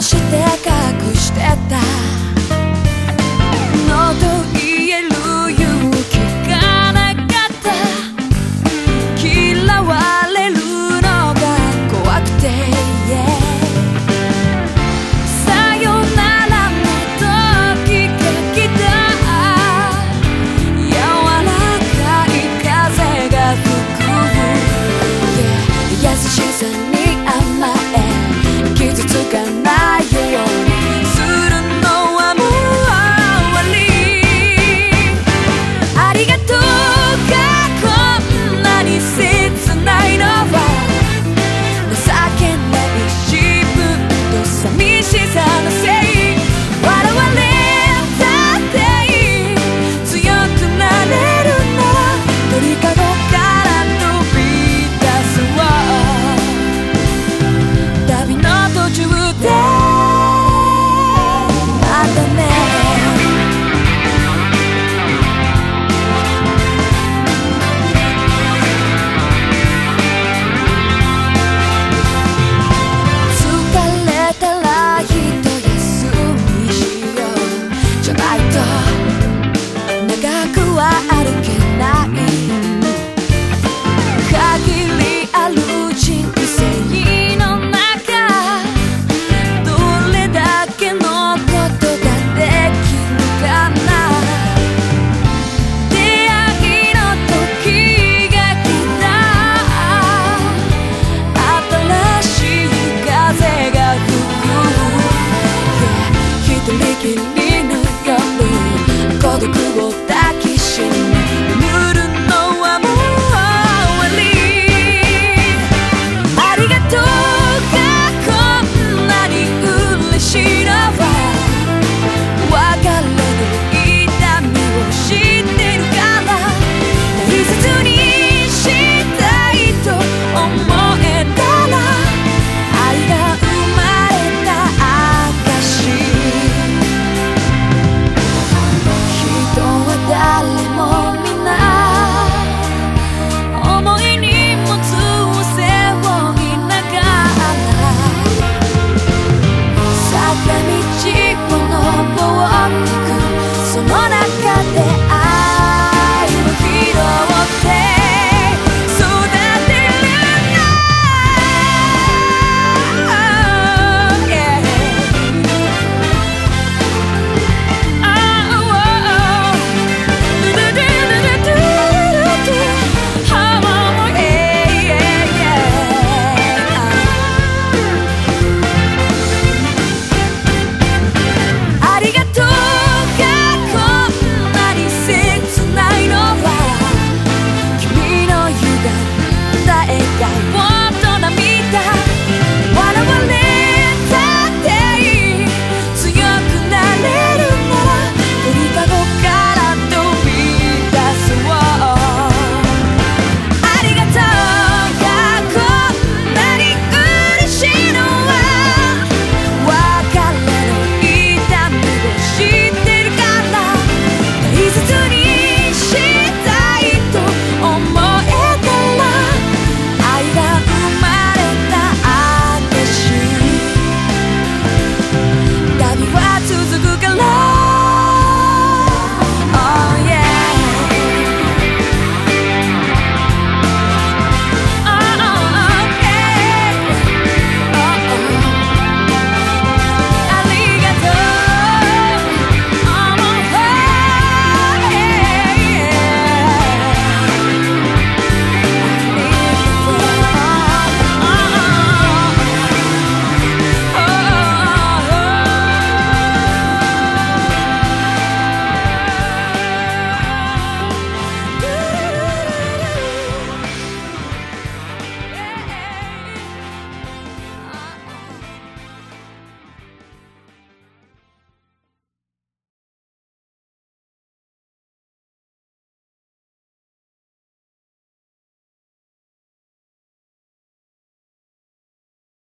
して隠してた。